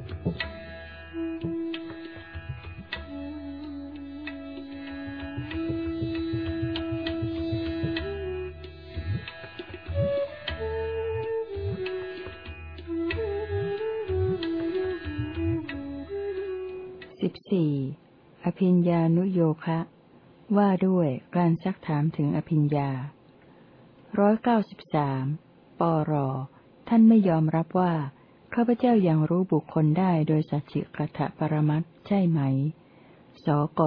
สิบสี่อภิญญานุโยคะ ว่าด้วยการซักถามถึงอภิญญาร้อยเก้าสิบสามปรท่านไม่ยอมรับว่า ข้าพเจ้ายัางรู้บุคคลได้โดยสัจจิกถะปรมัตใช่ไหม สก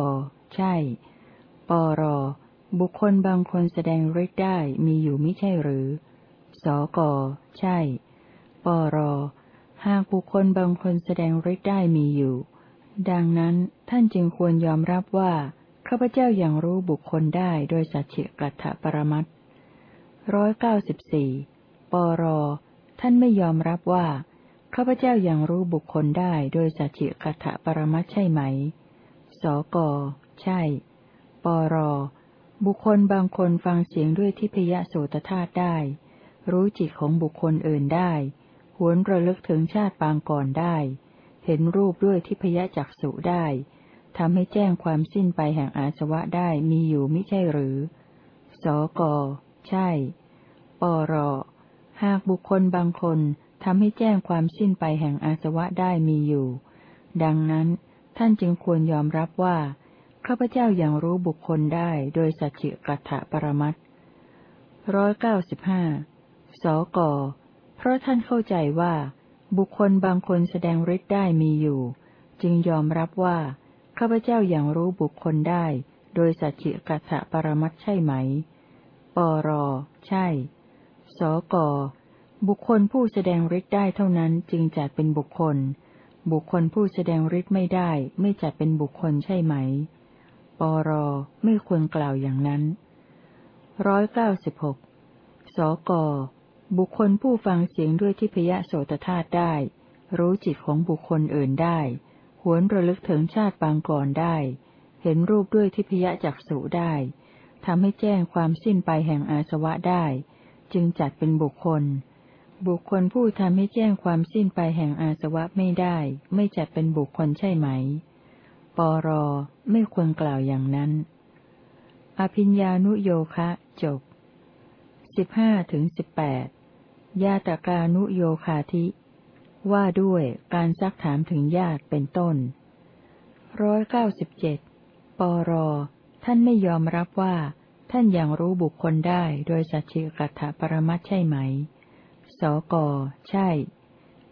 ใช่ ปร บุคคลบางคนแสดงฤทธิ์ได้มีอยู่ไม่ใช่หรือ สก ใช่ ปร หากบุคคลบางคนแสดงฤทธิ์ได้มีอยู่ ดังนั้นท่านจึงควรยอมรับว่าข้าพเจ้ายัางรู้บุคคลได้โดยสัจจิกัตถปรมัตร้อยเก้าสิบสี่ ปร ท่านไม่ยอมรับว่า ข้าพเจ้ายัางรู้บุคคลได้โดยสัจจิกัตถปรมัตใช่ไหม สก ใช่ ปร บุคคลบางคนฟังเสียงด้วยทิพยโสตธาตุได้ รู้จิตของบุคคลอื่นได้ หวนระลึกถึงชาติปางก่อนได้ เห็นรูปด้วยทิพยจักสุได้ทำให้แจ้งความสิ้นไปแห่งอาสวะได้มีอยู่ไม่ใช่หรือ สก ใช่ ปร หากบุคคลบางคน ทำให้แจ้งความสิ้นไปแห่งอาสวะได้มีอยู่ ดังนั้นท่านจึงควรยอมรับว่า ข้าพเจ้ายัางรู้บุคคลได้โดยสัจจิกัตถะปรมัตร้อยเก้าสิบห้าสก เพราะท่านเข้าใจว่า บุคคลบางคนแสดงฤทธิ์ได้มีอยู่ จึงยอมรับว่า ข้าพเจ้ายัางรู้บุคคลได้ โดยสัจจิกัตถะปรมัตใช่ไหม ปร ใช่ สก บุคคลผู้แสดงฤทธิ์ได้เท่านั้นจึงจัดเป็นบุคคล บุคคลผู้แสดงฤทธิ์ไม่ได้ไม่จัดเป็นบุคคลใช่ไหม ปรไม่ควรกล่าวอย่างนั้นร้อยเก้าสิบหกสก บุคคลผู้ฟังเสียงด้วยทิพยโสตธาตุได้ รู้จิตของบุคคลอื่นได้ หวนระลึกถึงชาติปางก่อนได้ เห็นรูปด้วยทิพยจักสุได้ทำให้แจ้งความสิ้นไปแห่งอาสวะได้ จึงจัดเป็นบุคคล บุคคลผู้ทำให้แจ้งความสิ้นไปแห่งอาสวะไม่ได้ ไม่จัดเป็นบุคคลใช่ไหม ปรไม่ควรกล่าวอย่างนั้น อภิญญานุโยคะจบสิบห้าถึงสิบแปดญาตกานุโยคาธิ ว่าด้วยการซักถามถึงญาติเป็นต้นร้อยเก้าสิบเจ็ดปรท่านไม่ยอมรับว่า ท่านยังรู้บุคคลได้โดยสัจจิกัตถปรมัตใช่ไหม สก ใช่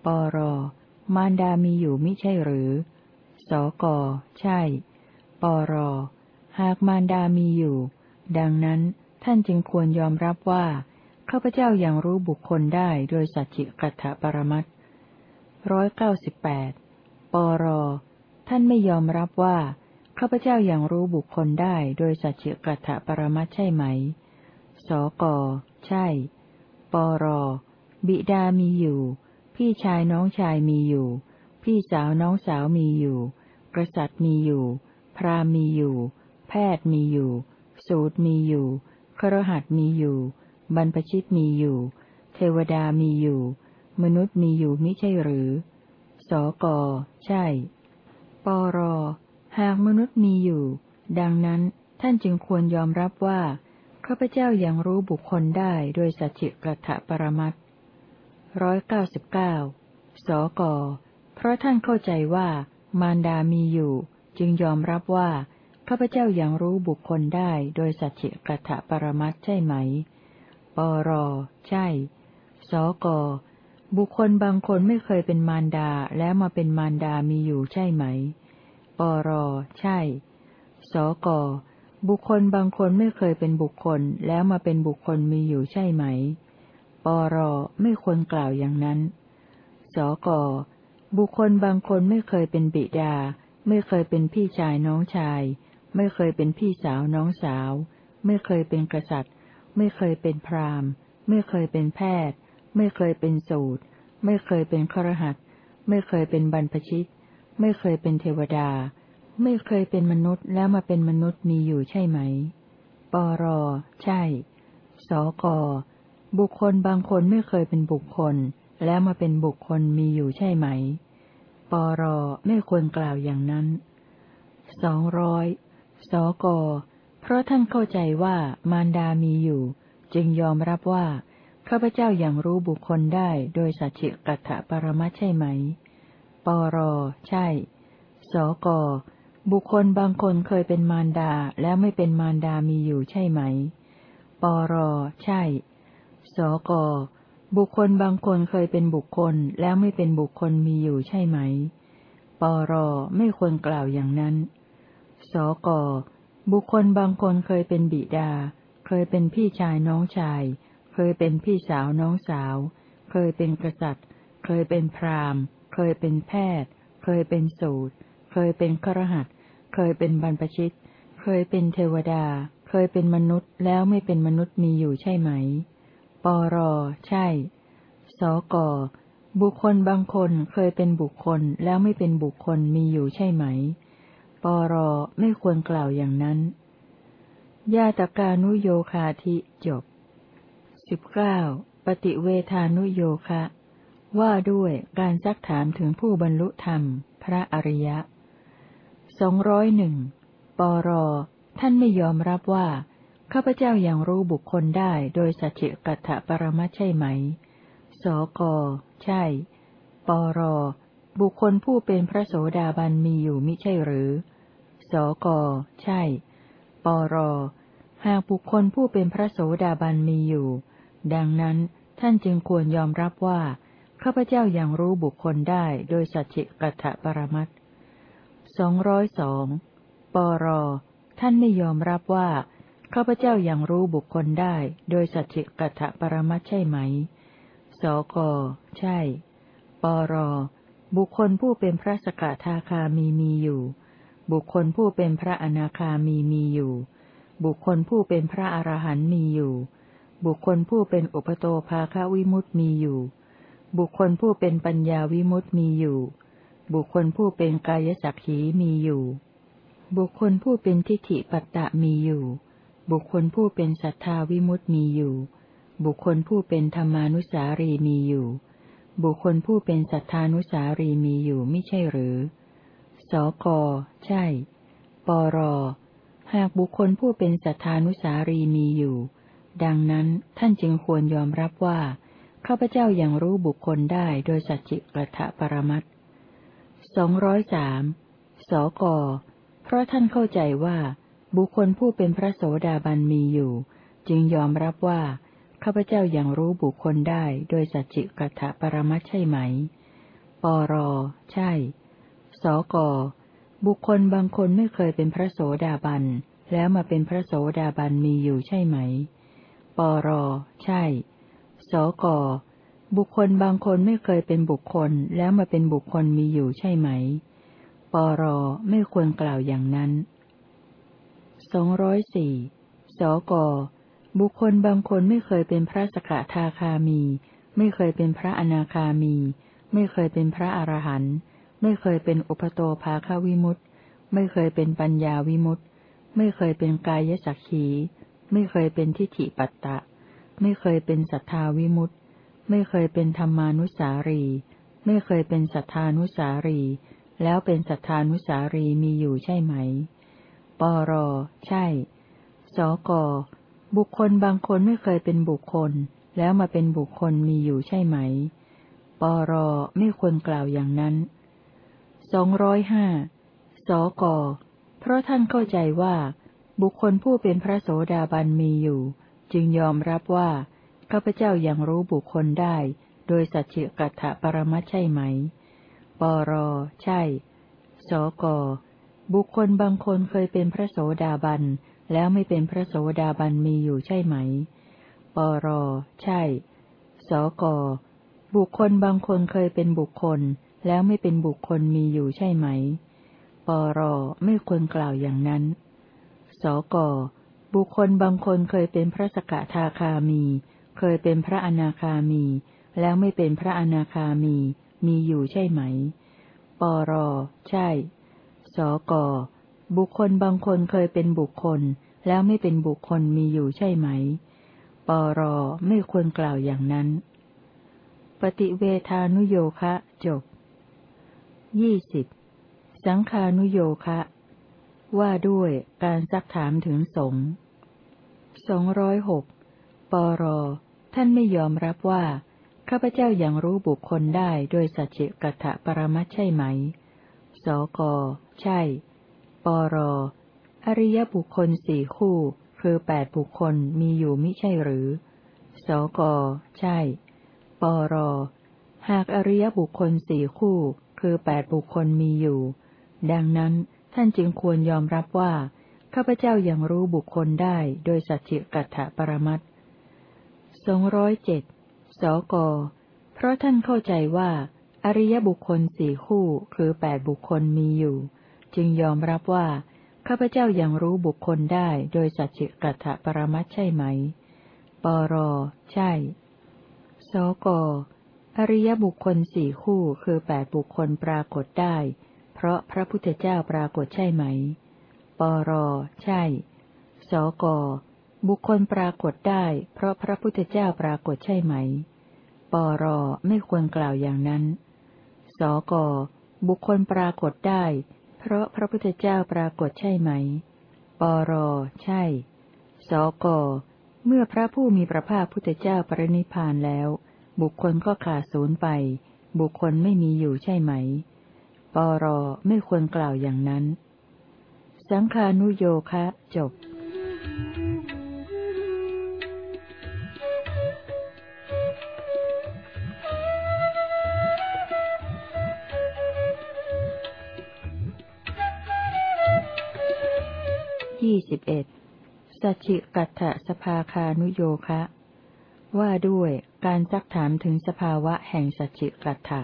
ปร มารดามีอยู่มิใช่หรือ สก ใช่ ปร หากมารดามีอยู่ ดังนั้นท่านจึงควรยอมรับว่า ข้าพเจ้ายัางรู้บุคคลได้โดยสัจจิกัตถปรมัตร้อยเก้าสิบแปดปร ท่านไม่ยอมรับว่า ข้าพเจ้ายัางรู้บุคคลได้โดยสัจจิกัตถปรมัตใช่ไหม สก ใช่ ปร บิดามีอยู่ พี่ชายน้องชายมีอยู่ พี่สาวน้องสาวมีอยู่ กษัตริย์มีอยู่ พราหมณ์มีอยู่ แพทย์มีอยู่ สูตรมีอยู่ครหัสมีอยู่ บรรพชิตมีอยู่ เทวดามีอยู่ มนุษย์มีอยู่มิใช่หรือ สก ใช่ ปร หากมนุษย์มีอยู่ ดังนั้นท่านจึงควรยอมรับว่าข้าพเจ้ายัางรู้บุคคลได้โดยสัจจิกัตปรมัต ร้อยเก้าสิบเก้าสก เพราะท่านเข้าใจว่า มารดามีอยู่ จึงยอมรับว่า ข้าพเจ้ายัางรู้บุคคลได้โดยสัจจิกัตถปรมัตใช่ไหม ปร ใช่ สก บุคคลบางคนไม่เคยเป็นมารดาแล้วมาเป็นมารดามีอยู่ใช่ไหม ปร ใช่ สก บุคคลบางคนไม่เคยเป็นบุคคลแล้วมาเป็นบุคคลมีอยู่ใช่ไหม ปรไม่ควรกล่าวอย่างนั้น สก บุคคลบางคนไม่เคยเป็นบิดา ไม่เคยเป็นพี่ชายน้องชาย ไม่เคยเป็นพี่สาวน้องสาว ไม่เคยเป็นกษัตริย์ ไม่เคยเป็นพราหมณ์ ไม่เคยเป็นแพทย์ ไม่เคยเป็นสูตร ไม่เคยเป็นครหัส ไม่เคยเป็นบรรพชิต ไม่เคยเป็นเทวดา ไม่เคยเป็นมนุษย์แล้วมาเป็นมนุษย์มีอยู่ใช่ไหม ปร ใช่ สก บุคคลบางคนไม่เคยเป็นบุคคล แล้วมาเป็นบุคคลมีอยู่ใช่ไหม ปรไม่ควรกล่าวอย่างนั้นสองร้อยสก เพราะท่านเข้าใจว่ามารดามีอยู่ จึงยอมรับว่าข้าพเจ้าอย่างรู้บุคคลได้โดยสัจจิกัตถปรมัตใช่ไหม ปรใช่ สก บุคคลบางคนเคยเป็นมารดาแล้วไม่เป็นมารดามีอยู่ใช่ไหม ปรใช่ สก บุคคลบางคนเคยเป็นบุคคลแล้วไม่เป็นบุคคลมีอยู่ใช่ไหม ปรไม่ควรกล่าวอย่างนั้น สก บุคคลบางคนเคยเป็นบิดา เคยเป็นพี่ชายน้องชาย เคยเป็นพี่สาวน้องสาว เคยเป็นกษัตริย์ เคยเป็นพราหมณ์ เคยเป็นแพทย์ เคยเป็นสูตร เคยเป็นครหัสเคยเป็นบรรพชิต เคยเป็นเทวดา เคยเป็นมนุษย์แล้วไม่เป็นมนุษย์มีอยู่ใช่ไหม ปร ใช่ สก บุคคลบางคนเคยเป็นบุคคลแล้วไม่เป็นบุคคลมีอยู่ใช่ไหม ปร ไม่ควรกล่าวอย่างนั้น ญาตกานุโยคาธิจบสิบเก้าปฏิเวทานุโยคะ ว่าด้วยการซักถามถึงผู้บรรลุธรรม พระอริยะสองร้อยหนึ่งปร ท่านไม่ยอมรับว่า ข้าพเจ้ายัางรู้บุคคลได้โดยสัจจิกัตถปรมัตใช่ไหม สก ใช่ ปร บุคคลผู้เป็นพระโสดาบันมีอยู่มิใช่หรือ สก ใช่ ปร หากบุคคลผู้เป็นพระโสดาบันมีอยู่ ดังนั้นท่านจึงควรยอมรับว่า ข้าพเจ้ายัางรู้บุคคลได้โดยสัจจิกัตถปรมัตสองร้อยสอง ปร ท่านไม่ยอมรับว่า ข้าพเจ้ายัางรู้บุคคลได้โดยสัจจิกัตถปรมัตใช่ไหม สก ใช่ ปร บุคคลผู้เป็นพระสกทาคามีมีอยู่ บุคคลผู้เป็นพระอนาคามีมีอยู่ บุคคลผู้เป็นพระอรหันต์มีอยู่ บุคคลผู้เป็นอุปโตภาคาวิมุตมีอยู่ บุคคลผู้เป็นปัญญาวิมุตมีอยู่ บุคคลผู้เป็นกายสักขีมีอยู่ บุคคลผู้เป็นทิฏฐิปัตตะมีอยู่ บุคคลผู้เป็นศรัทธาวิมุตติมีอยู่ บุคคลผู้เป็นธรรมานุสารีมีอยู่ บุคคลผู้เป็นสัทธานุสารีมีอยู่ไม่ใช่หรือ สก ใช่ ปร หากบุคคลผู้เป็นสัทธานุสารีมีอยู่ ดังนั้นท่านจึงควรยอมรับว่าข้าพเจ้ายัางรู้บุคคลได้โดยสัจจิกถะปรมัตสองร้อยสามสก เพราะท่านเข้าใจว่า บุคคลผู้เป็นพระโสดาบันมีอยู่ จึงยอมรับว่าข้าพเจ้ายัางรู้บุคคลได้โดยสัจจิกถปรมัตใช่ไหม ปร ใช่ สก บุคคลบางคนไม่เคยเป็นพระโสดาบัน แล้วมาเป็นพระโสดาบันมีอยู่ใช่ไหม ปร ใช่ สก บุคคลบางคนไม่เคยเป็นบุคคลแล้วมาเป็นบุคคลมีอยู่ใช่ไหม ปร ไม่ควรกล่าวอย่างนั้น สองร้อยสี่สก บุคคลบางคนไม่เคยเป็นพระสกทาคามี ไม่เคยเป็นพระอนาคามี ไม่เคยเป็นพระอรหันต์ไม่เคยเป็นอุปโตภาคาวิมุตต์ไม่เคยเป็นปัญญาวิมุตต์ไม่เคยเป็นกายสักขี ไม่เคยเป็นทิฏฐิปัตตะ ไม่เคยเป็นสัทธาวิมุตต์ไม่เคยเป็นธรรมานุสารี ไม่เคยเป็นสัทธานุสารี แล้วเป็นสัทธานุสารีมีอยู่ใช่ไหม ปร ใช่ สก บุคคลบางคนไม่เคยเป็นบุคคล แล้วมาเป็นบุคคลมีอยู่ใช่ไหม ปร ไม่ควรกล่าวอย่างนั้นสองร้อยห้าสก เพราะท่านเข้าใจว่า บุคคลผู้เป็นพระโสดาบันมีอยู่ จึงยอมรับว่าข้าพเจ้ายัางรู้บุคคลได้ โดยสัจจิกัตถปรมัตใช่ไหม ปร ใช่ สก บุคคลบางคนเคยเป็นพระโสดาบัน แล้วไม่เป็นพระโสดาบันมีอยู่ใช่ไหม ปร ใช่ สก บุคคลบางคนเคยเป็นบุคคล แล้วไม่เป็นบุคคลมีอยู่ใช่ไหม ปร ไม่ควรกล่าวอย่างนั้น สก บุคคลบางคนเคยเป็นพระสกทาคามี เคยเป็นพระอนาคามี แล้วไม่เป็นพระอนาคามี มีอยู่ใช่ไหม ปร ใช่ สก บุคคลบางคนเคยเป็นบุคคล แล้วไม่เป็นบุคคลมีอยู่ใช่ไหม ปรไม่ควรกล่าวอย่างนั้น ปฏิเวทานุโยคะจบยี่สิบสังคานุโยคะ ว่าด้วยการซักถามถึงสงฆ์สองร้อยหกปร ท่านไม่ยอมรับว่า ข้าพเจ้ายัางรู้บุคคลได้โดยสัจจกัตปรมัตใช่ไหม สก ใช่ ปร อริยบุคคลสี่คู่ คือแปดบุคคลมีอยู่มิใช่หรือ สก ใช่ ปร หากอริยบุคคลสี่คู่ คือแปดบุคคลมีอยู่ ดังนั้นท่านจึงควรยอมรับว่าข้าพเจ้ายัางรู้บุคคลได้โดยสัจจิกัตถปรมัตสองร้อยเจ็ดสก เพราะท่านเข้าใจว่า อริยบุคคลสี่คู่คือแปดบุคคลมีอยู่ จึงยอมรับว่า ข้าพเจ้ายัางรู้บุคคลได้โดยสัจจิกัตถปรมัตใช่ไหม ปร ใช่ สก อริยบุคคลสี่คู่คือแปดบุคคลปรากฏได้ เพราะพระพุทธเจ้าปรากฏใช่ไหม ปร ใช่ สก บุคคลปรากฏได้ เพราะพระพุทธเจ้าปรากฏใช่ไหม ปร ไม่ควรกล่าวอย่างนั้น สก บุคคลปรากฏได้ เพราะพระพุทธเจ้าปรากฏใช่ไหม ปร ใช่ สก เมื่อพระผู้มีพระภาคพุทธเจ้าปรินิพานแล้ว บุคคลก็ขาดศูนย์ไป บุคคลไม่มีอยู่ใช่ไหม ปร ไม่ควรกล่าวอย่างนั้น สังคานุโยคะจบ สิบเอ็ดสัจจิกัตถสภาคานุโยคะ ว่าด้วยการซักถามถึงสภาวะแห่งสัจจิกัตถะ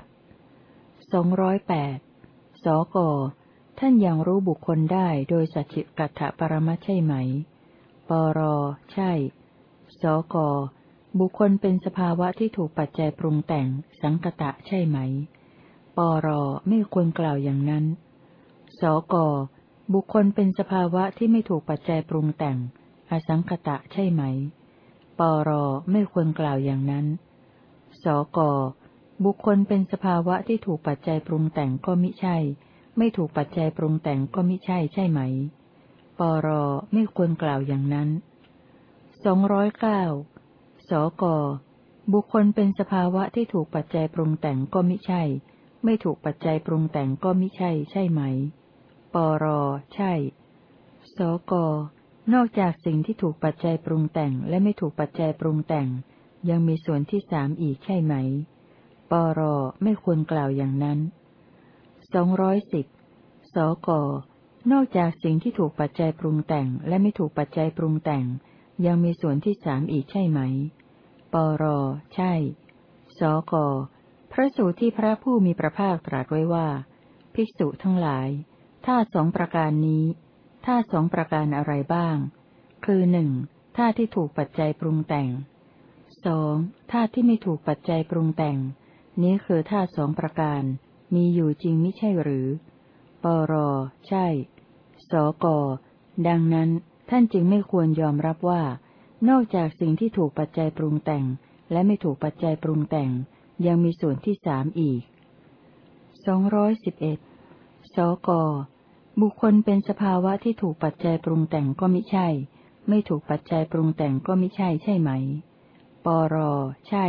สองร้อยแปดสก ท่านยังรู้บุคคลได้โดยสัจจิกัตถะปรมใช่ไหม ปร ใช่ สก บุคคลเป็นสภาวะที่ถูกปัจจัยปรุงแต่งสังกตะใช่ไหม ปร ไม่ควรกล่าวอย่างนั้น สก บุคคลเป็นสภาวะที่ไม่ถูกปัจจัยปรุงแต่ง อสังคตะใช่ไหม ปรไม่ควรกล่าวอย่างนั้น สก บุคคลเป็นสภาวะที่ถูกปัจจัยปรุงแต่งก็มิใช่ ไม่ถูกปัจจัยปรุงแต่งก็มิใช่ใช่ไหม ปรไม่ควรกล่าวอย่างนั้นสองร้อยเก้าสก บุคคลเป็นสภาวะที่ถูกปัจจัยปรุงแต่งก็มิใช่ ไม่ถูกปัจจัยปรุงแต่งก็มิใช่ใช่ไหม ปร ใช่ สก นอกจากสิ่งที่ถูกปัจจัยปรุงแต่งและไม่ถูกปัจจัยปรุงแต่ง ยังมีส่วนที่สามอีกใช่ไหม ปร ไม่ควรกล่าวอย่างนั้นสองร้อยสิบสก นอกจากสิ่งที่ถูกปัจจัยปรุงแต่งและไม่ถูกปัจจัยปรุงแต่ง ยังมีส่วนที่สามอีกใช่ไหม ปร ใช่ สก พระสูตรที่พระผู้มีพระภาคตรัสไว้ว่า ภิกษุทั้งหลาย ธาตุสองประการนี้ธาตุสองประการอะไรบ้าง คือหนึ่งธาตุที่ถูกปัจจัยปรุงแต่งสองธาตุที่ไม่ถูกปัจจัยปรุงแต่ง นี้คือธาตุสองประการ มีอยู่จริงไม่ใช่หรือ ปร ใช่ สก ดังนั้นท่านจึงไม่ควรยอมรับว่า นอกจากสิ่งที่ถูกปัจจัยปรุงแต่ง และไม่ถูกปัจจัยปรุงแต่ง ยังมีส่วนที่สามอีกสองร้อยสิบเอ็ดสก บุคคลเป็นสภาวะที่ถูกปัจจัยปรุงแต่งก็ไมิใช่ ไม่ถูกปัจจัยปรุงแต่งก็ไมิใช่ใช่ไหม ปร ใช่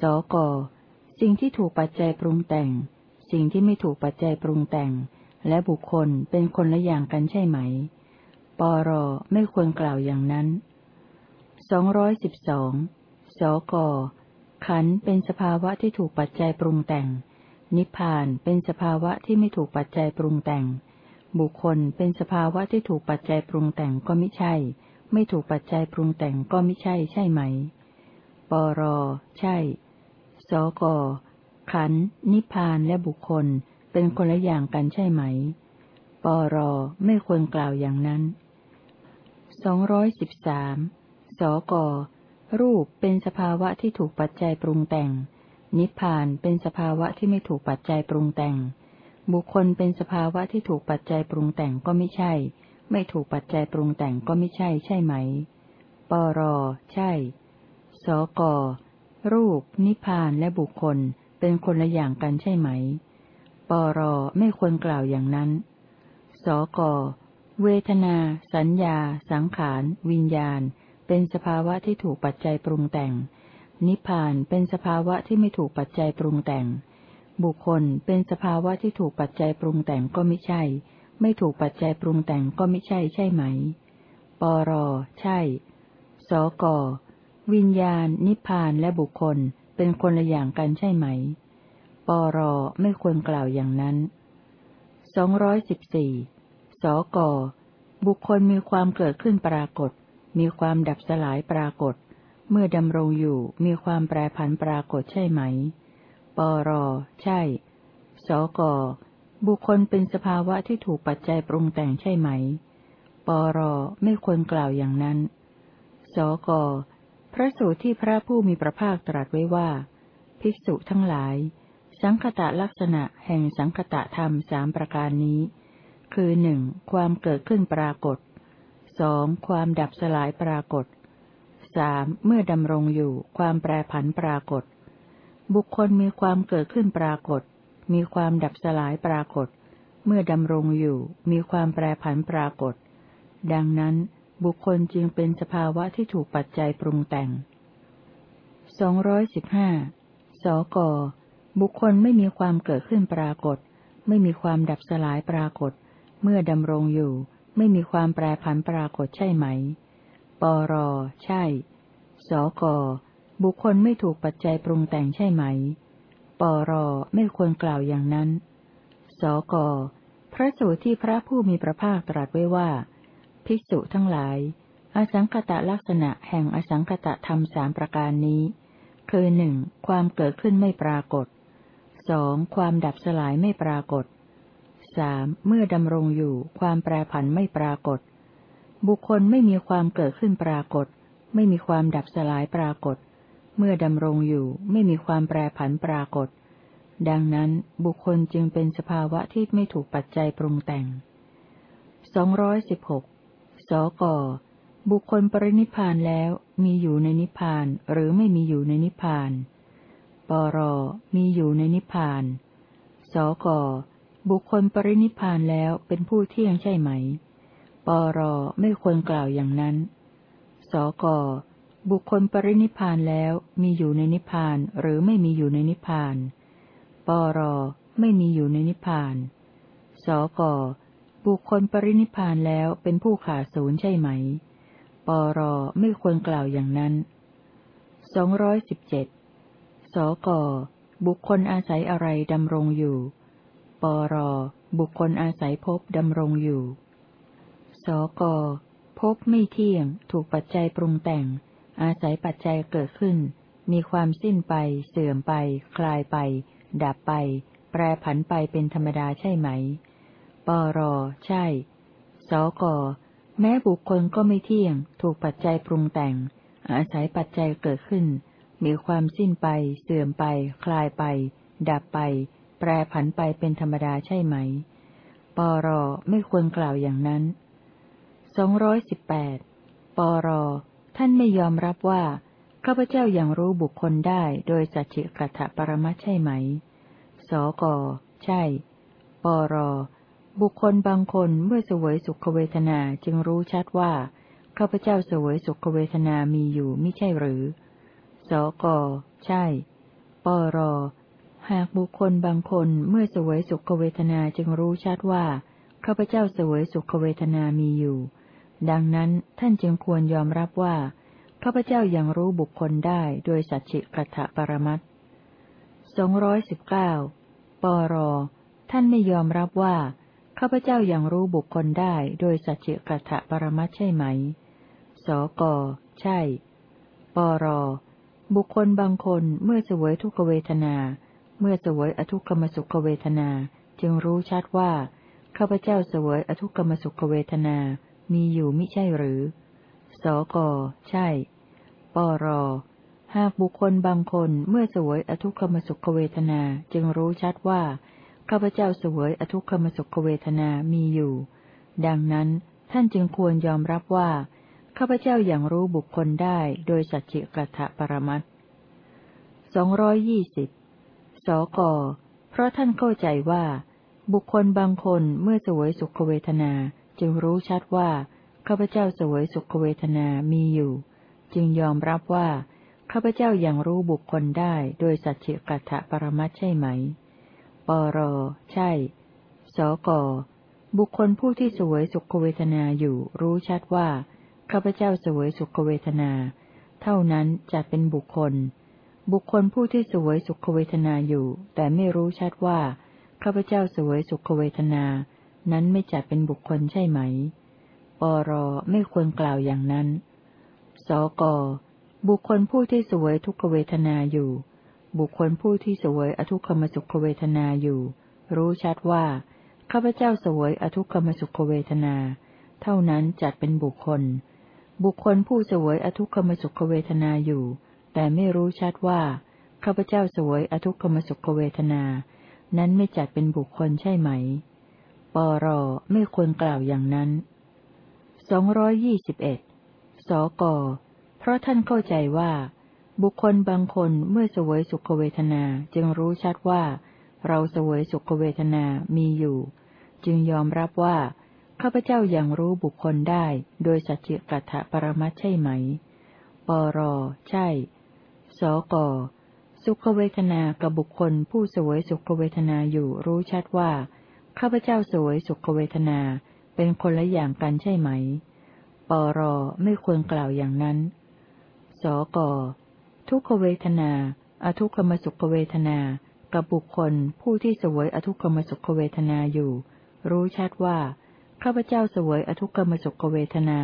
สก สิ่งที่ถูกปัจจัยปรุงแต่ง สิ่งที่ไม่ถูกปัจจัยปรุงแต่ง และบุคคลเป็นคนละอย่างกันใช่ไหม ปร ไม่ควรกล่าวอย่างนั้น สองร้อยสิบสอง สก ขันเป็นสภาวะที่ถูกปัจจัยปรุงแต่ง นิพพานเป็นสภาวะที่ไม่ถูกปัจจัยปรุงแต่ง บุคคลเป็นสภาวะที่ถูกปัจจัยปรุงแต่งก็ไม่ใช่ ไม่ถูกปัจจัยปรุงแต่งก็ไม่ใช่ใช่ไหม ปร ใช่ สก ขัน นิพพานและบุคคลเป็นคนละอย่างกันใช่ไหม ปร ไม่ควรกล่าวอย่างนั้นสองร้อยสิบสามสก รูปเป็นสภาวะที่ถูกปัจจัยปรุงแต่ง นิพพานเป็นสภาวะที่ไม่ถูกปัจจัยปรุงแต่ง บุคคลเป็นสภาวะที่ถูกปัจจัยปรุงแต่งก็ไม่ใช่ ไม่ถูกปัจจัยปรุงแต่งก็ไม่ใช่ใช่ไหม ปร ใช่ สก รูป นิพพานและบุคคลเป็นคนละอย่างกันใช่ไหม ปร ไม่ควรกล่าวอย่างนั้น สก เวทนา สัญญา สังขาร วิญญาณ เป็นสภาวะที่ถูกปัจจัยปรุงแต่ง นิพพานเป็นสภาวะที่ไม่ถูกปัจจัยปรุงแต่ง บุคคลเป็นสภาวะที่ถูกปัจจัยปรุงแต่งก็ไม่ใช่ ไม่ถูกปัจจัยปรุงแต่งก็ไม่ใช่ใช่ไหม ปร ใช่ สก วิญญาณ นิพพานและบุคคลเป็นคนละอย่างกันใช่ไหม ปร ไม่ควรกล่าวอย่างนั้นสองร้อยสิบสี่สก บุคคลมีความเกิดขึ้นปรากฏ มีความดับสลายปรากฏ เมื่อดำรงอยู่มีความแปรผันปรากฏใช่ไหม ปร ใช่ สก บุคคลเป็นสภาวะที่ถูกปัจจัยปรุงแต่งใช่ไหม ปร ไม่ควรกล่าวอย่างนั้น สก พระสูตรที่พระผู้มีพระภาคตรัสไว้ว่า ภิกษุทั้งหลาย สังคตะลักษณะแห่งสังคตะธรรมสามประการนี้ คือหนึ่งความเกิดขึ้นปรากฏสองความดับสลายปรากฏสามเมื่อดำรงอยู่ความแปรผันปรากฏ บุคคลมีความเกิดขึ้นปรากฏ มีความดับสลายปรากฏ เมื่อดำรงอยู่ มีความแปรผันปรากฏ ดังนั้นบุคคลจึงเป็นสภาวะที่ถูกปัจจัยปรุงแต่งสองร้อยสิบห้าสก บุคคลไม่มีความเกิดขึ้นปรากฏ ไม่มีความดับสลายปรากฏ เมื่อดำรงอยู่ ไม่มีความแปรผันปรากฏใช่ไหม ปร ใช่ สก บุคคลไม่ถูกปัจจัยปรุงแต่งใช่ไหม ปรไม่ควรกล่าวอย่างนั้น สก พระสูตรที่พระผู้มีพระภาคตรัสไว้ว่า ภิกษุทั้งหลาย อสังคตะลักษณะแห่งอสังคตะธรรมสามประการนี้ คือหนึ่งความเกิดขึ้นไม่ปรากฏสองความดับสลายไม่ปรากฏสามเมื่อดำรงอยู่ความแปรผันไม่ปรากฏ บุคคลไม่มีความเกิดขึ้นปรากฏ ไม่มีความดับสลายปรากฏ เมื่อดำรงอยู่ไม่มีความแปรผันปรากฏ ดังนั้นบุคคลจึงเป็นสภาวะที่ไม่ถูกปัจจัยปรุงแต่งสองร้อยสิบหกสกบุคคลปรินิพานแล้วมีอยู่ในนิพานหรือไม่มีอยู่ในนิพาน ปรมีอยู่ในนิพาน สกบุคคลปรินิพานแล้วเป็นผู้เที่ยงใช่ไหม ปรไม่ควรกล่าวอย่างนั้น สก บุคคลปรินิพานแล้วมีอยู่ในนิพานหรือไม่มีอยู่ในนิพาน ปรไม่มีอยู่ในนิพาน สกบุคคลปรินิพานแล้วเป็นผู้ขาดศูนย์ใช่ไหม ปรไม่ควรกล่าวอย่างนั้นสองร้อยสิบเจ็ดสกบุคคลอาศัยอะไรดำรงอยู่ ปรบุคคลอาศัยภพดำรงอยู่ สกภพไม่เที่ยง ถูกปัจจัยปรุงแต่ง อาศัยปัจจัยเกิดขึ้น มีความสิ้นไป เสื่อมไป คลายไป ดับไป แปรผันไปเป็นธรรมดาใช่ไหม ปร ใช่ สก แม้บุคคลก็ไม่เที่ยง ถูกปัจจัยปรุงแต่ง อาศัยปัจจัยเกิดขึ้น มีความสิ้นไป เสื่อมไป คลายไป ดับไป แปรผันไปเป็นธรรมดาใช่ไหม ปร ไม่ควรกล่าวอย่างนั้นสองร้อยสิบแปดปร ท่านไม่ยอมรับว่าข้าพเจ้ายัางรู้บุคคลได้โดยสัจจิกัตปรมัตใช่ไหม สก ใช่ ปร บุคคลบางคนเมื่อเสวยสุขเวทนาจึงรู้ชัดว่าข้าพเจ้าเสวยสุขเวทนามีอยู่ไม่ใช่หรือ สก ใช่ ปร หากบุคคลบางคนเมื่อสวยสุขเวทนาจึงรู้ชัดว่าข้าพเจ้าสวยสุขเวทนามีอยู่ ดังนั้นท่านจึงควรยอมรับว่าข้าพเจ้ายัางรู้บุคคลได้โดยสัจจิกัตปรมัตสองร้อยสิบเก้าปร ท่านไม่ยอมรับว่าข้าพเจ้ายัางรู้บุคคลได้โดยสัจจิกัตปรมัตใช่ไหม สก ใช่ ปร บุคคลบางคนเมื่อเสวยทุกเวทนา เมื่อเสวยอทุกขมสุขเวทนา จึงรู้ชัดว่าข้าพเจ้าเสวยอทุกขมสุขเวทนา มีอยู่มิใช่หรือ สก ใช่ ปร หากบุคคลบางคนเมื่อสวยอทุกขมสุขเวทนาจึงรู้ชัดว่าข้าพเจ้าสวยอทุกขมสุขเวทนามีอยู่ ดังนั้นท่านจึงควรยอมรับว่าข้าพเจ้าอย่างรู้บุคคลได้โดยสัจจิกัตถปรมัตสองร้อยยี่สิบสก เพราะท่านเข้าใจว่า บุคคลบางคนเมื่อสวยสุขเวทนา จึงรู้ชัดว่าข้าพเจ้าสวยสุขเวทนามีอยู่ จึงยอมรับว่าข้าพเจ้ายัางรู้บุคคลได้โดยสัจจิกัตถปรมัตใช่ไหม ปร ใช่ สก บุคคลผู้ที่สวยสุขเวทนาอยู่ รู้ชัดว่าข้าพเจ้าสวยสุขเวทนา เท่านั้นจะเป็นบุคคล บุคคลผู้ที่สวยสุขเวทนาอยู่ แต่ไม่รู้ชัดว่าข้าพเจ้าสวยสุขเวทนา นั้นไม่จัดเป็นบุคคลใช่ไหม ปรไม่ควรกล่าวอย่างนั้น สก บุคคลผู้ที่สวยทุกขเวทนาอยู่ บุคคลผู้ที่สวยอทุกขมสุขเวทนาอยู่ รู้ชัดว่าข้าพเจ้าสวยอทุกขมสุขเวทนา เท่านั้นจัดเป็นบุคคล บุคคลผู้สวยอทุกขมสุขเวทนาอยู่ แต่ไม่รู้ชัดว่าข้าพเจ้าสวยอทุกขมสุขเวทนา นั้นไม่จัดเป็นบุคคลใช่ไหม ปรไม่ควรกล่าวอย่างนั้นสองร้อยยี่สิบเอ็ดสก เพราะท่านเข้าใจว่า บุคคลบางคนเมื่อสวยสุขเวทนาจึงรู้ชัดว่า เราสวยสุขเวทนามีอยู่ จึงยอมรับว่า ข้าพเจ้ายัางรู้บุคคลได้โดยสัจจิกัตถปรมัตใช่ไหม ปร ใช่ สก สุขเวทนากับบุคคลผู้สวยสุขเวทนาอยู่รู้ชัดว่า ข้าพเจ้าสวยสุขเวทนา เป็นคนละอย่างกันใช่ไหม ปรไม่ควรกล่าวอย่างนั้น สกทุกขเวทนา อทุกขมสุขเวทนา กับบุคคลผู้ที่สวยอทุกขมสุขเวทนาอยู่ รู้ชัดว่า ข้าพเจ้าสวยอทุกขมสุขเวทนา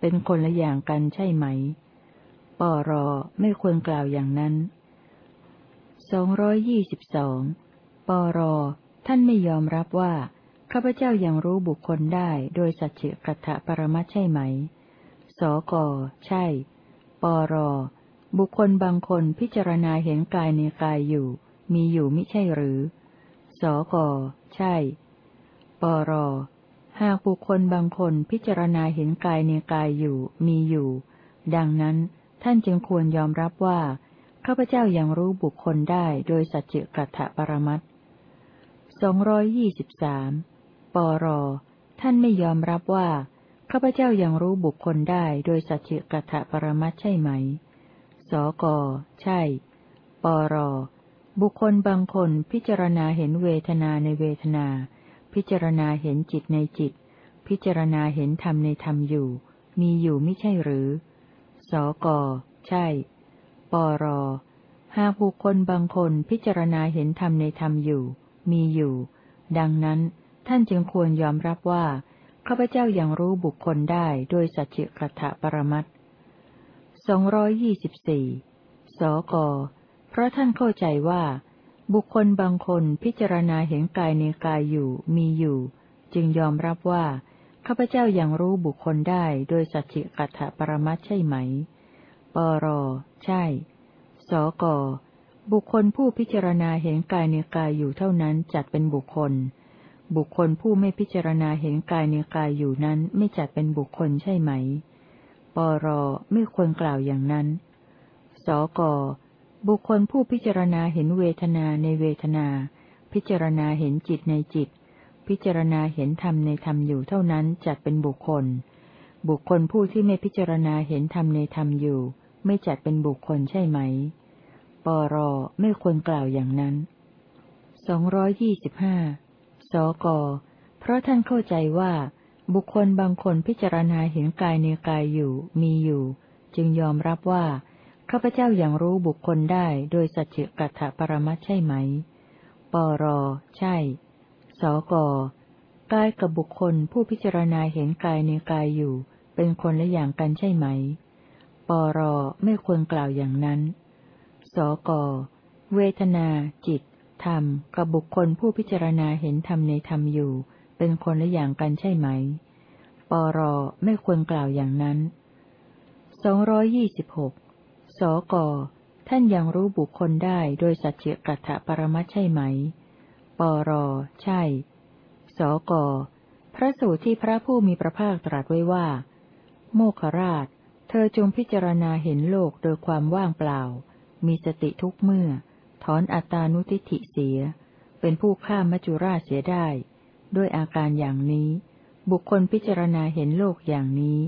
เป็นคนละอย่างกันใช่ไหม ปรไม่ควรกล่าวอย่างนั้นสองร้อยยี่สิบสองปร ท่านไม่ยอมรับว่าข้าพเจ้ายัางรู้บุคคลได้โดยสัจจิกัตถปรมัตใช่ไหม สก ใช่ ปร บุคคลบางคนพิจารณาเห็นกายในกายอยู่ มีอยู่มิใช่หรือ สก ใช่ ปร หากบุคคลบางคนพิจารณาเห็นกายในกายอยู่ มีอยู่ ดังนั้นท่านจึงควรยอมรับว่าข้าพเจ้ายัางรู้บุคคลได้โดยสัจจิกัตถปรมัต สองร้อยยี่สิบสามปร ท่านไม่ยอมรับว่า ข้าพเจ้ายังรู้บุคคลได้โดยสัจจกัตปรมัตใช่ไหม สก ใช่ ปร บุคคลบางคนพิจารณาเห็นเวทนาในเวทนา พิจารณาเห็นจิตในจิต พิจารณาเห็นธรรมในธรรมอยู่ มีอยู่ไม่ใช่หรือ สก ใช่ ปร หากบุคคลบางคนพิจารณาเห็นธรรมในธรรมอยู่ มีอยู่ ดังนั้นท่านจึงควรยอมรับว่าข้าพเจ้ายัางรู้บุคคลได้โดยสัจจิกัตปรมัตสองร้อยยี่สิบสี่สก เพราะท่านเข้าใจว่า บุคคลบางคนพิจารณาเห็นกายในกายอยู่มีอยู่ จึงยอมรับว่าข้าพเจ้ายัางรู้บุคคลได้โดยสัจจิกัตปรมัตใช่ไหม ปร ใช่ สก บุคคลผู้พิจารณาเห็นกายในกายอยู่เท่านั้นจัดเป็นบุคคล บุคคลผู้ไม่พิจารณาเห็นกายในกายอยู่นั้นไม่จัดเป็นบุคคลใช่ไหม ปรไม่ควรกล่าวอย่างนั้น สก บุคคลผู้พิจารณาเห็นเวทนาในเวทนา พิจารณาเห็นจิตในจิต พิจารณาเห็นธรรมในธรรมอยู่เท่านั้นจัดเป็นบุคคล บุคคลผู้ที่ไม่พิจารณาเห็นธรรมในธรรมอยู่ ไม่จัดเป็นบุคคลใช่ไหม ปรไม่ควรกล่าวอย่างนั้นสองร้อยยี่สิบห้าสก เพราะท่านเข้าใจว่า บุคคลบางคนพิจารณาเห็นกายในกายอยู่มีอยู่ จึงยอมรับว่าข้าพเจ้าอยัางรู้บุคคลได้โดยสัจจิกัตถปรมัตใช่ไหม ปร ใช่ สก กายกับบุคคลผู้พิจารณาเห็นกายในกายอยู่ เป็นคนละอย่างกันใช่ไหม ปร ไม่ควรกล่าวอย่างนั้น สก เวทนา จิต ธรรม กับบุคคลผู้พิจารณาเห็นธรรมในธรรมอยู่ เป็นคนละอย่างกันใช่ไหม ปรไม่ควรกล่าวอย่างนั้นสองร้อยยี่สิบหกสก ท่านยังรู้บุคคลได้โดยสัจเจกัตถปรมัตใช่ไหม ปร ใช่ สก พระสูตรที่พระผู้มีพระภาคตรัสไว้ว่า โมคราช เธอจงพิจารณาเห็นโลกโดยความว่างเปล่า มีสติทุกเมื่อ ถอนอัตานุทิฏฐิเสีย เป็นผู้ฆ่ามัจจุราชเสียได้ ด้วยอาการอย่างนี้ บุคคลพิจารณาเห็นโลกอย่างนี้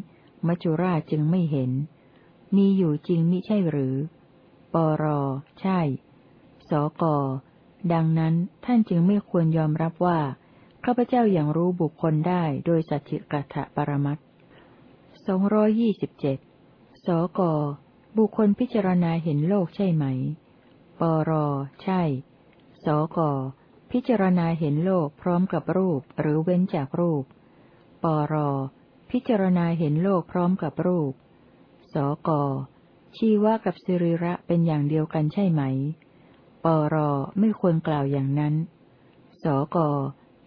มัจจุราชจึงไม่เห็น มีอยู่จริงมิใช่หรือ ปร ใช่ สก ดังนั้นท่านจึงไม่ควรยอมรับว่าข้าพเจ้าอย่างรู้บุคคลได้โดยสัจจิกัตปรมัตสองร้อยยี่สิบเจ็ดสก บุคคลพิจารณาเห็นโลกใช่ไหม ปร ใช่ สก พิจารณาเห็นโลกพร้อมกับรูปหรือเว้นจากรูป ปร พิจารณาเห็นโลกพร้อมกับรูป สก ชีวะกับสิริระเป็นอย่างเดียวกันใช่ไหม ปร ไม่ควรกล่าวอย่างนั้น สก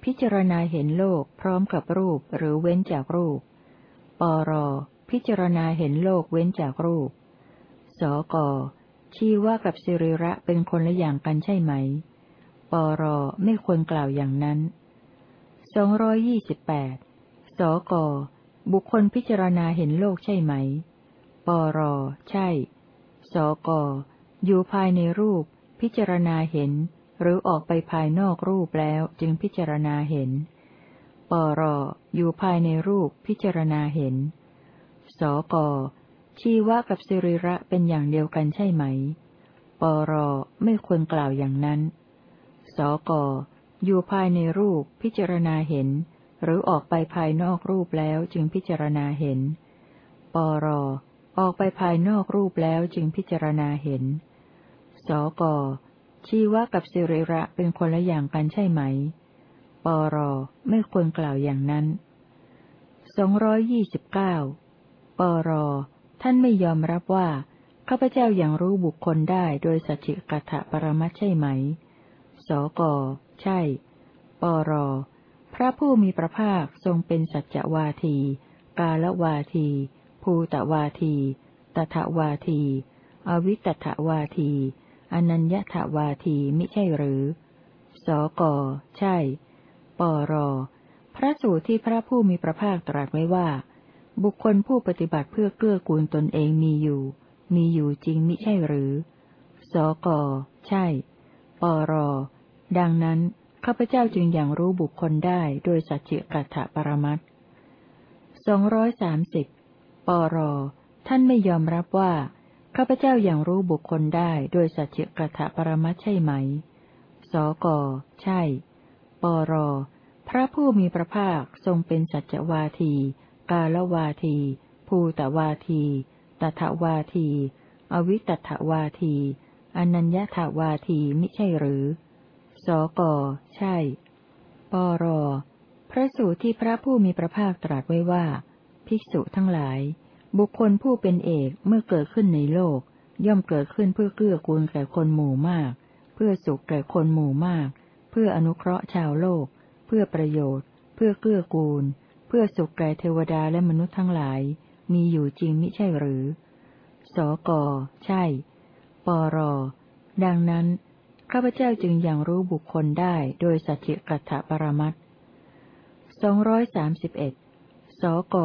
พิจารณาเห็นโลกพร้อมกับรูปหรือเว้นจากรูป ปร พิจารณาเห็นโลกเว้นจากรูป สก ชีวะกับสิริระเป็นคนละอย่างกันใช่ไหม ปรไม่ควรกล่าวอย่างนั้นสองร้อยี่สิบแปดสก บุคคลพิจารณาเห็นโลกใช่ไหม ปรใช่ สก อยู่ภายในรูป พิจารณาเห็น หรือออกไปภายนอกรูปแล้วจึงพิจารณาเห็น ปรอยู่ภายในรูปพิจารณาเห็น สก ชีวะกับสิริระเป็นอย่างเดียวกันใช่ไหม ปรไม่ควรกล่าวอย่างนั้น สกอยู่ภายในรูปพิจารณาเห็น หรือออกไปภายนอกรูปแล้วจึงพิจารณาเห็น ปรออกไปภายนอกรูปแล้วจึงพิจารณาเห็น สกชีวะกับสิริระเป็นคนละอย่างกันใช่ไหม ปรไม่ควรกล่าวอย่างนั้นสองร้อยยี่สิบเก้าปร ท่านไม่ยอมรับว่าข้าพเจ้าอย่างรู้บุคคลได้โดยสัจจิกัตปรมัตใช่ไหม สก ใช่ ปร พระผู้มีพระภาคทรงเป็นสัจจวาที กาลวาที ภูตวาที ตถวาที อวิตถวาที อนัญญถาวาทีมิใช่หรือ สก ใช่ ปร พระสูตรที่พระผู้มีพระภาคตรัสไว้ว่า บุคคลผู้ปฏิบัติเพื่อเกื้อกูลตนเองมีอยู่ มีอยู่จริงมิใช่หรือ สก ใช่ ปร ดังนั้นข้าพเจ้าจึงอย่างรู้บุคคลได้โดยสัจจิกัตถปรมัตสองร้อยสามสิบปร ท่านไม่ยอมรับว่าข้าพเจ้าอย่างรู้บุคคลได้โดยสัจจกถปรมัตใช่ไหม สก ใช่ ปร พระผู้มีพระภาคทรงเป็นสัจวาที กาลวาที ภูตวาที ตถวาที อวิตถวาที อนัญญถาวาทีมิใช่หรือ สก ใช่ ปร พระสูตรที่พระผู้มีพระภาคตรัสไว้ว่า ภิกษุทั้งหลาย บุคคลผู้เป็นเอกเมื่อเกิดขึ้นในโลก ย่อมเกิดขึ้นเพื่อเกื้อกูลแก่คนหมู่มาก เพื่อสุขแก่คนหมู่มาก เพื่ออนุเคราะห์ชาวโลก เพื่อประโยชน์ เพื่อเกื้อกูล เพื่อสุขแก่เทวดาและมนุษย์ทั้งหลาย มีอยู่จริงมิใช่หรือ สก ใช่ ปร ดังนั้น ข้าพเจ้าจึงยังรู้บุคคลได้โดยสัจจิกัตถปรมัตสองร้อยสามสิบเอ็ดสก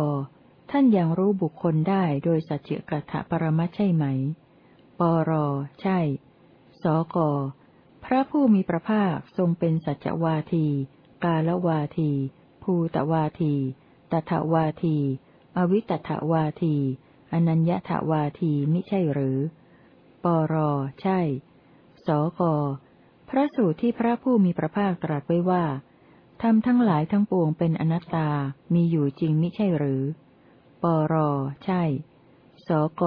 ท่านยังรู้บุคคลได้โดยสัจจิกัตปรมัตใช่ไหม ปร ใช่ สก พระผู้มีพระภาคทรงเป็นสัจวาที กาลวาที ภูตวาที ตถวาที อวิตถวาที อนัญญถวาทีมิใช่หรือ ปรใช่ สกพระสูตรที่พระผู้มีพระภาคตรัสไว้ว่าทำทั้งหลายทั้งปวงเป็นอนัตตา มีอยู่จริงมิใช่หรือ ปรใช่ สก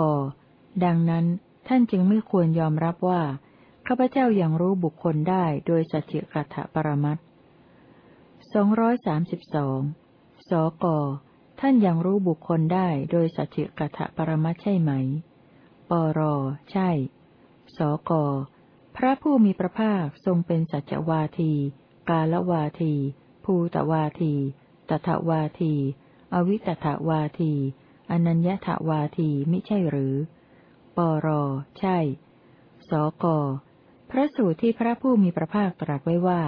ดังนั้นท่านจึงไม่ควรยอมรับว่าข้าพเจ้ายัางรู้บุคคลได้โดยสัจจิกัตปรมัต สองร้อยสามสิบสองสก ท่านยังรู้บุคคลได้โดยสัจจิกัตปรมัตใช่ไหม ปร ใช่ สก พระผู้มีพระภาคทรงเป็นสัจวาที กาลวาที ภูตวาที ตถวาที อวิตถวาที อนัญญถวาทีมิใช่หรือ ปร ใช่ สก พระสูตรที่พระผู้มีพระภาคตรัสไว้ว่า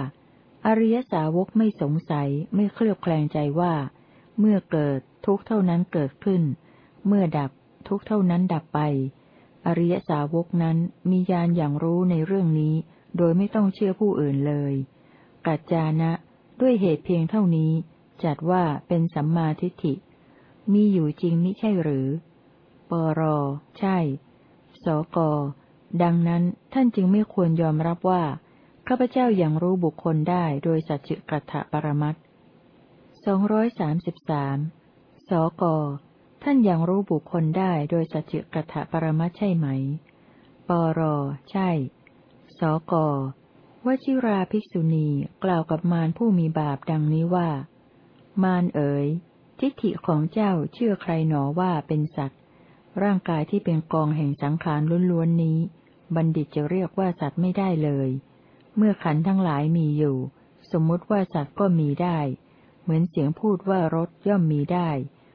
อริยสาวกไม่สงสัยไม่เคลือบแคลงใจว่า เมื่อเกิดทุกเท่านั้นเกิดขึ้น เมื่อดับทุกเท่านั้นดับไป อริยสาวกนั้นมีญาณอย่างรู้ในเรื่องนี้ โดยไม่ต้องเชื่อผู้อื่นเลยกัจจานะ ด้วยเหตุเพียงเท่านี้ จัดว่าเป็นสัมมาทิฏฐิ มีอยู่จริงมิใช่หรือ ปร ใช่ สก ดังนั้นท่านจึงไม่ควรยอมรับว่า ข้าพเจ้ายัางรู้บุคคลได้โดยสัจจิกัตถปรมัตสองร้อยสามสิบสามสก ท่านยังรู้บุคคลได้โดยสัจจิกัตถปรมัตใช่ไหม ปร ใช่ สก วชิราภิกษุณีกล่าวกับมารผู้มีบาปดังนี้ว่า มารเอ๋ย ทิฏฐิของเจ้าเชื่อใครหนอว่าเป็นสัตว์ ร่างกายที่เป็นกองแห่งสังขารล้วนๆนี้ บัณฑิตจะเรียกว่าสัตว์ไม่ได้เลย เมื่อขันทั้งหลายมีอยู่ สมมติว่าสัตว์ก็มีได้ เหมือนเสียงพูดว่ารถย่อมมีได้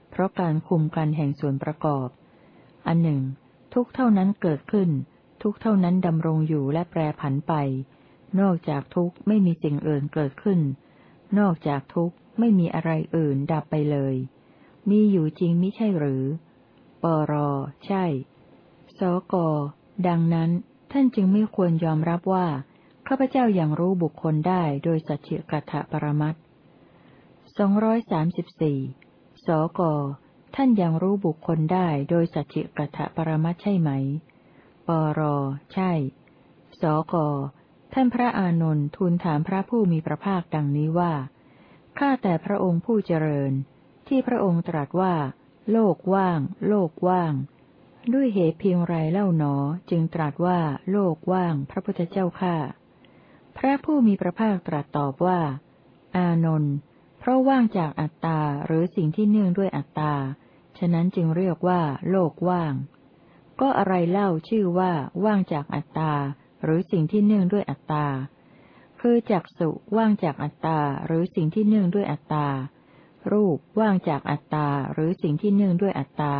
เพราะการคุมกันแห่งส่วนประกอบ อันหนึ่ง ทุกเท่านั้นเกิดขึ้น ทุกเท่านั้นดำรงอยู่และแปรผันไป นอกจากทุกข์ไม่มีสิ่งอื่นเกิดขึ้น นอกจากทุกข์ไม่มีอะไรอื่นดับไปเลย มีอยู่จริงไม่ใช่หรือ ปร ใช่ สก ดังนั้นท่านจึงไม่ควรยอมรับว่า ข้าพเจ้ายัางรู้บุคคลได้โดยสัจจิกัตถปรมัตสองร้อยสามสิบสี่สก ท่านยังรู้บุคคลได้โดยสัจจิกัตถปรมัตใช่ไหม ปร ใช่ สก ท่านพระอานนท์ทูลถามพระผู้มีพระภาคดังนี้ว่า ข้าแต่พระองค์ผู้เจริญ ที่พระองค์ตรัสว่า โลกว่าง โลกว่าง ด้วยเหตุเพียงไรเล่าหนอจึงตรัสว่าโลกว่าง พระพุทธเจ้าข้า พระผู้มีพระภาคตรัสตอบว่า อานนท์เพราะว่างจากอัตตาหรือสิ่งที่เนื่องด้วยอัตตา ฉะนั้นจึงเรียกว่าโลกว่าง ก็อะไรเล่าชื่อว่าว่างจากอัตตา หรือสิ่งที่เนื่องด้วยอัตตา คือจักสุว่างจากอัตตาหรือสิ่งที่เนื่องด้วยอัตตา รูปว่างจากอัตตาหรือสิ่งที่เนื่องด้วยอัตตา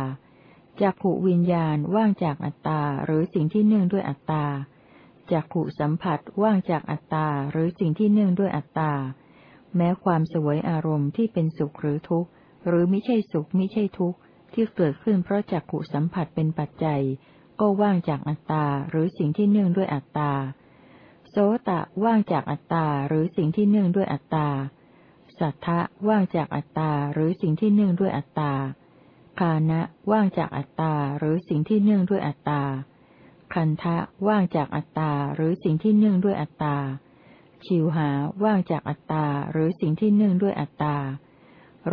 จักขูวิญญาณว่างจากอัตตาหรือสิ่งที่เนื่องด้วยอัตตา จักขูสัมผัสว่างจากอัตตาหรือสิ่งที่เนื่องด้วยอัตตา แม้ความสวยอารมณ์ที่เป็นสุขหรือทุกข์ หรือไม่ใช่สุขไม่ใช่ทุกข์ ที่เกิดขึ้นเพราะจักขูสัมผัสเป็นปัจจัย ก็ว่างจากอัตตาหรือสิ่งที่เนื่องด้วยอัตตา โสตะว่างจากอัตตาหรือสิ่งที่เนื่องด้วยอัตตา สัทธะว่างจากอัตตาหรือสิ่งที่เนื่องด้วยอัตตาคานะว่างจากอัตตาหรือสิ่งที่เนื่องด้วยอัตตา คันทะว่างจากอัตตาหรือสิ่งที่เนื่องด้วยอัตตา ชิวหาว่างจากอัตตาหรือสิ่งที่เนื่องด้วยอัตตา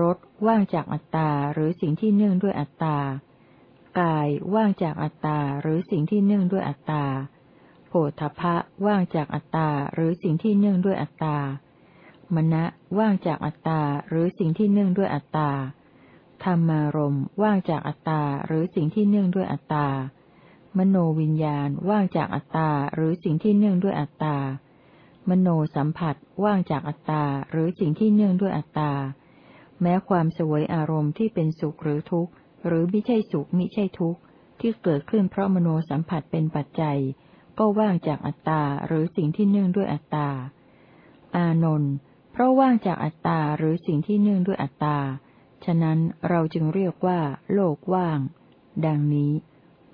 รสว่างจากอัตตาหรือสิ่งที่เนื่องด้วยอัตตากายว่างจากอัตตาหรือสิ่งที่เนื่องด้วยอัตตาโผฏฐะว่างจากอัตตาหรือสิ่งที่เนื่องด้วยอัตตามณะว่างจากอัตตาหรือสิ่งที่เนื่องด้วยอัตตาธรรมารมว่างจากอัตตาหรือสิ่งที่เนื่องด้วยอัตตา มโนวิญญาณว่างจากอัตตาหรือสิ่งที่เนื่องด้วยอัตตามโนสัมผัสว่างจากอัตตาหรือสิ่งที่เนื่องด้วยอัตตา แม้ความสวยอารมณ์ที่เป็นสุขหรือทุกข์ หรือไมิใช่สุขมิใช่ทุกข์ ที่เกิดขึ้นเพราะมโนสัมผัสเป็นปัจจัย ก็ว่างจากอัตตาหรือสิ่งที่เนื่องด้วยอัตตา อานนท์เพราะว่างจากอัตตาหรือสิ่งที่เนื่องด้วยอัตตา ฉะนั้นเราจึงเรียกว่า โลกว่าง ดังนี้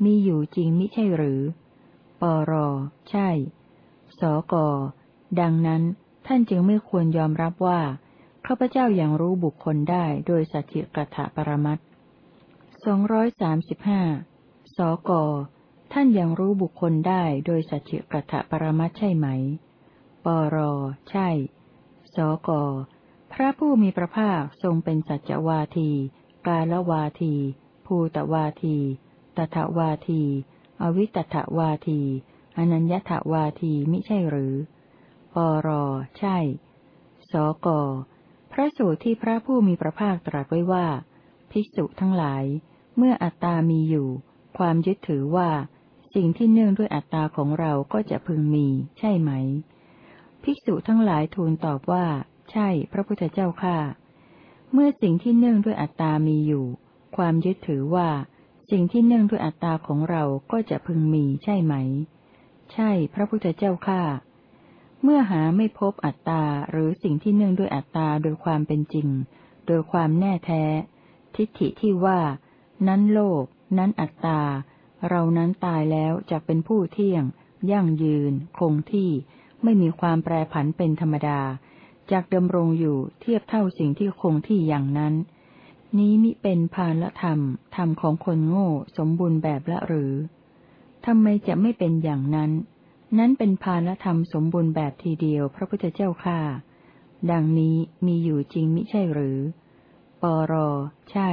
มีอยู่จริงมิใช่หรือ ปร ใช่ สก ดังนั้นท่านจึงไม่ควรยอมรับว่าข้าพเจ้าอยัางรู้บุคคลได้โดยสัจจิกถะปรมัตสองร้อยสามสิบห้าสก ท่านยังรู้บุคคลได้โดยสัจจิกัตถปรมัตใช่ไหม ปร ใช่ สก พระผู้มีพระภาคทรงเป็นสัจวาที กาลวาที ภูตวาที ตถวาที อวิตถวาที อนัญญถวาทีมิใช่หรือ ปร ใช่ สก พระสูตรที่พระผู้มีพระภาคตรัสไว้ว่า ภิกษุทั้งหลาย เมื่ออัตตามีอยู่ ความยึดถือว่า สิ่งที่เนื่องด้วยอัตตาของเราก็จะพึงมี ใช่ไหม ภิกษุทั้งหลายทูลตอบว่า ใช่ พระพุทธเจ้าข้าเมื่อสิ่งที่เนื่องด้วยอัตตามีอยู่ ความยึดถือว่า สิ่งที่เนื่องด้วยอัตตาของเราก็จะพึงมีใช่ไหม ใช่ พระพุทธเจ้าข้าเมื่อหาไม่พบอัตตาหรือสิ่งที่เนื่องด้วยอัตตาโดยความเป็นจริง โดยความแน่แท้ ทิฏฐิที่ว่า นั้นโลก นั้นอัตตา เรานั้นตายแล้วจะเป็นผู้เที่ยง ยั่งยืน คงที่ ไม่มีความแปรผันเป็นธรรมดาจากดำรงอยู่เทียบเท่าสิ่งที่คงที่อย่างนั้น นี้มิเป็นพานละธรรม ธรรมของคนโง่ สมบูรณ์แบบละหรือทำไมจะไม่เป็นอย่างนั้น นั้นเป็นพานละธรรมสมบูรณ์แบบทีเดียวพระพุทธเจ้าค่าดังนี้มีอยู่จริงมิใช่หรือ ปร ใช่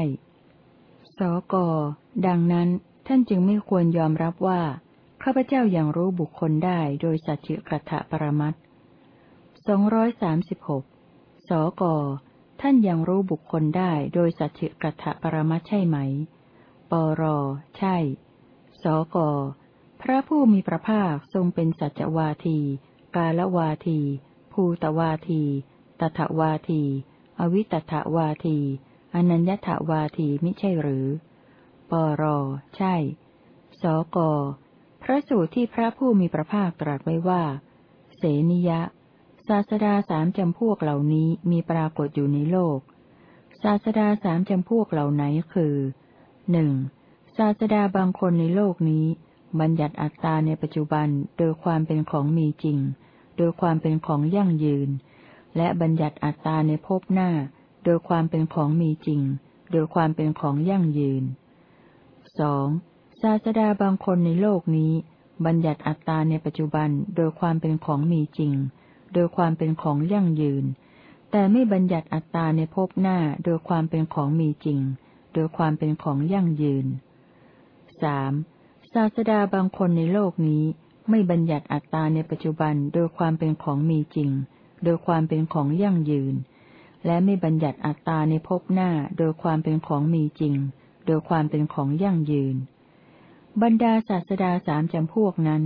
สก ดังนั้นท่านจึงไม่ควรยอมรับว่า ข้าพเจ้ายัางรู้บุคคลได้โดยสัจจิกัตปรมัตสองร้อยสามสิบหกสก ท่านยังรู้บุคคลได้โดยสัจจิกัตปรมัตใช่ไหม ปร ใช่ สก พระผู้มีพระภาคทรงเป็นสัจวาที กาลวาที ภูตวาที ตถวาที อวิตถวาที อนัญญถวาทีมิใช่หรือ ปร ใช่ สก พระสูตรที่พระผู้มีพระภาคตรัสไว้ว่า เสนิยะ ศาสดาสามจำพวกเหล่านี้มีปรากฏอยู่ในโลก ศาสดาสามจำพวกเหล่าไหนคือหนึ่งศาสดาบางคนในโลกนี้ บัญญัติอัตตาในปัจจุบันโดยความเป็นของมีจริง โดยความเป็นของยั่งยืน และบัญญัติอัตตาในภพหน้า โดยความเป็นของมีจริง โดยความเป็นของยั่งยืนสองศาสดาบางคนในโลกนี้ บัญญัติอัตตาในปัจจุบันโดยความเป็นของมีจริง โดยความเป็นของยั่งยืน แต่ไม่บัญญัติอัตตาในภพหน้าโดยความเป็นของมีจริง โดยความเป็นของยั่งยืนสศาสดาบางคนในโลกนี้ไม่บัญญัติอัตตาในปัจจุบันโดยความเป็นของมีจริง โดยความเป็นของยั่งยืน และไม่บัญญัติอัตตาในภพหน้าโดยความเป็นของมีจริง โดยความเป็นของยั่งยืน บรรดาศาสดาสามจำพวกนั้น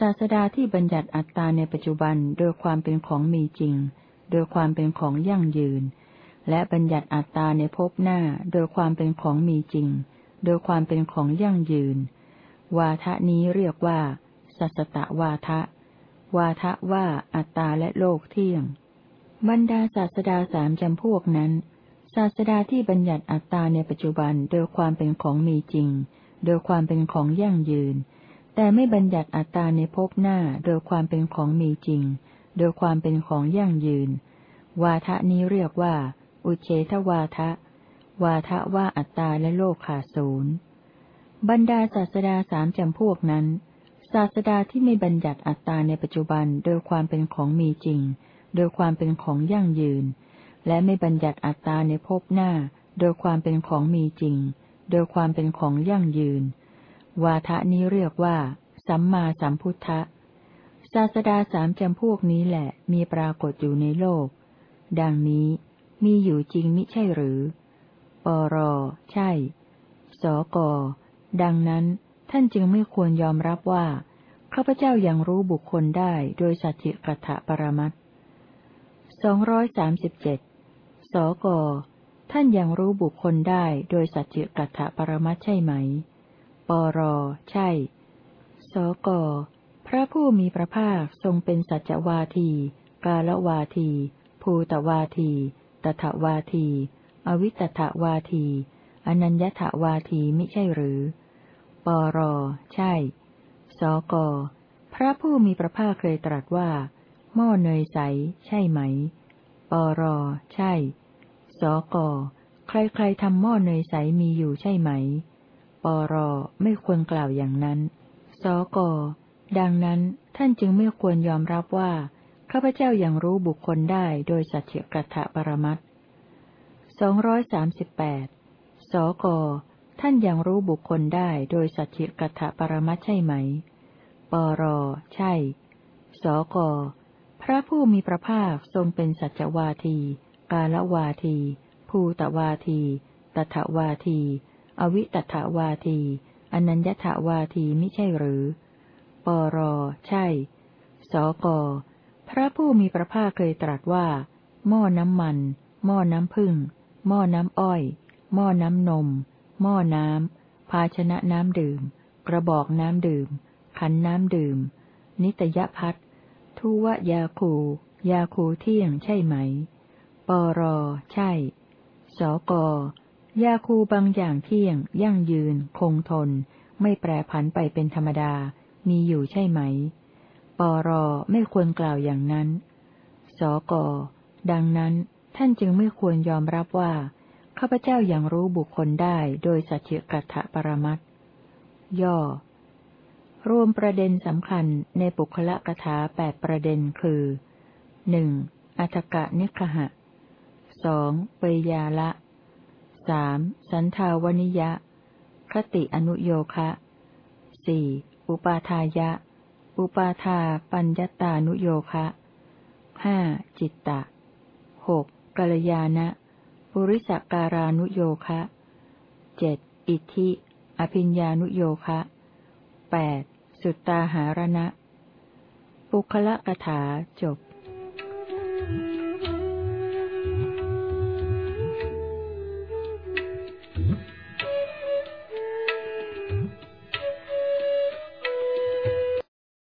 ศาสดาที่บัญญัติอัตตาในปัจจุบันโดยความเป็นของมีจริง โดยความเป็นของยั่งยืน และบัญญัติอัตตาในภพหน้าโดยความเป็นของมีจริง โดยความเป็นของยั่งยืน วาทะนี้เรียกว่า สัสตะวาทะ วาทะว่าอัตตาและโลกเที่ยง บรรดาศาสดาสามจำพวกนั้น ศาสดาที่บัญญัติอัตตาในปัจจุบันโดยความเป็นของมีจริง โดยความเป็นของยั่งยืน แต่ไม่บัญญัติอัตตาในภพหน้าโดยความเป็นของมีจริง โดยความเป็นของยั่งยืน วาทะนี้เรียกว่า อุเฉทวาทะ วาทะว่าอัตตาและโลกขาศูนย์บรรดาศาสดาสามจำพวกนั้น ศาสดาที่ไม่บัญญัติอัตตาในปัจจุบันโดยความเป็นของมีจริง โดยความเป็นของยั่งยืน และไม่บัญญัติอัตตาในภพหน้า โดยความเป็นของมีจริง โดยความเป็นของยั่งยืน วาทะนี้เรียกว่า สัมมาสัมพุทธะศาสดาสามจำพวกนี้แหละมีปรากฏอยู่ในโลก ดังนี้มีอยู่จริงมิใช่หรือ ปร ใช่ สก ดังนั้นท่านจึงไม่ควรยอมรับว่า ข้าพเจ้ายัางรู้บุคคลได้โดยสัจจิกัตปรมัตสองร้อยสามสิบเจ็ดสก ท่านยังรู้บุคคลได้โดยสัจจิกัตถปรมัตใช่ไหม ปร ใช่ สก พระผู้มีพระภาคทรงเป็นสัจวาที กาลวาที ภูตวาที ตถวาที อวิตถวาที อนัญญถวาทีมิใช่หรือ ปร ใช่ สก พระผู้มีพระภาคเคยตรัสว่า หม้อเนยใส ใช่ไหม ปร ใช่ สก ใครๆทำหม้อเนยใสมีอยู่ใช่ไหม รไม่ควรกล่าวอย่างนั้น สก ดังนั้นท่านจึงไม่ควรยอมรับว่าข้าพเจ้ายัางรู้บุคคลได้โดยสัจเจกัตปรมัตสองร้อยสามสิบแปดสก ท่านยังรู้บุคคลได้โดยสัจเจกัตปรมัตใช่ไหม ปร ใช่ สก พระผู้มีพระภาคทรงเป็นสัจวาที กาลวาที ภูตวาที ตถวาที อวิตถวาที อนัญญถวาทีไม่ใช่หรือ ปร ใช่ สก พระผู้มีพระภาคเคยตรัสว่า หม้อน้ำมัน หม้อน้ำพึ่ง หม้อน้ำอ้อย หม้อน้ำนม หม้อน้ำ ภาชนะน้ำดื่ม กระบอกน้ำดื่ม ขันน้ำดื่ม นิตยพัททุวยาคู ยาคูเที่ยงใช่ไหม ปร ใช่ สก ยาคูบางอย่างเที่ยง ยั่งยืน คงทน ไม่แปรผันไปเป็นธรรมดา มีอยู่ใช่ไหม ปรไม่ควรกล่าวอย่างนั้น สก ดังนั้นท่านจึงไม่ควรยอมรับว่า ข้าพเจ้ายัางรู้บุคคลได้โดยสัจจกัตถปรมัตย่อ รวมประเด็นสำคัญในปุคละกถาแปดประเด็นคือหนึ่งอัตกะนิคหะสองเปยาละ สามสันทาวนิยะ คติอนุโยคะสี่อุปาทายะ อุปาทาปัญญตานุโยคะห้าจิตตะหกกัลยาณะปุริสการานุโยคะเจ็ดอิทธิ อภิญญานุโยคะแปดสุตตาหารณะ ปุคละกถาจบ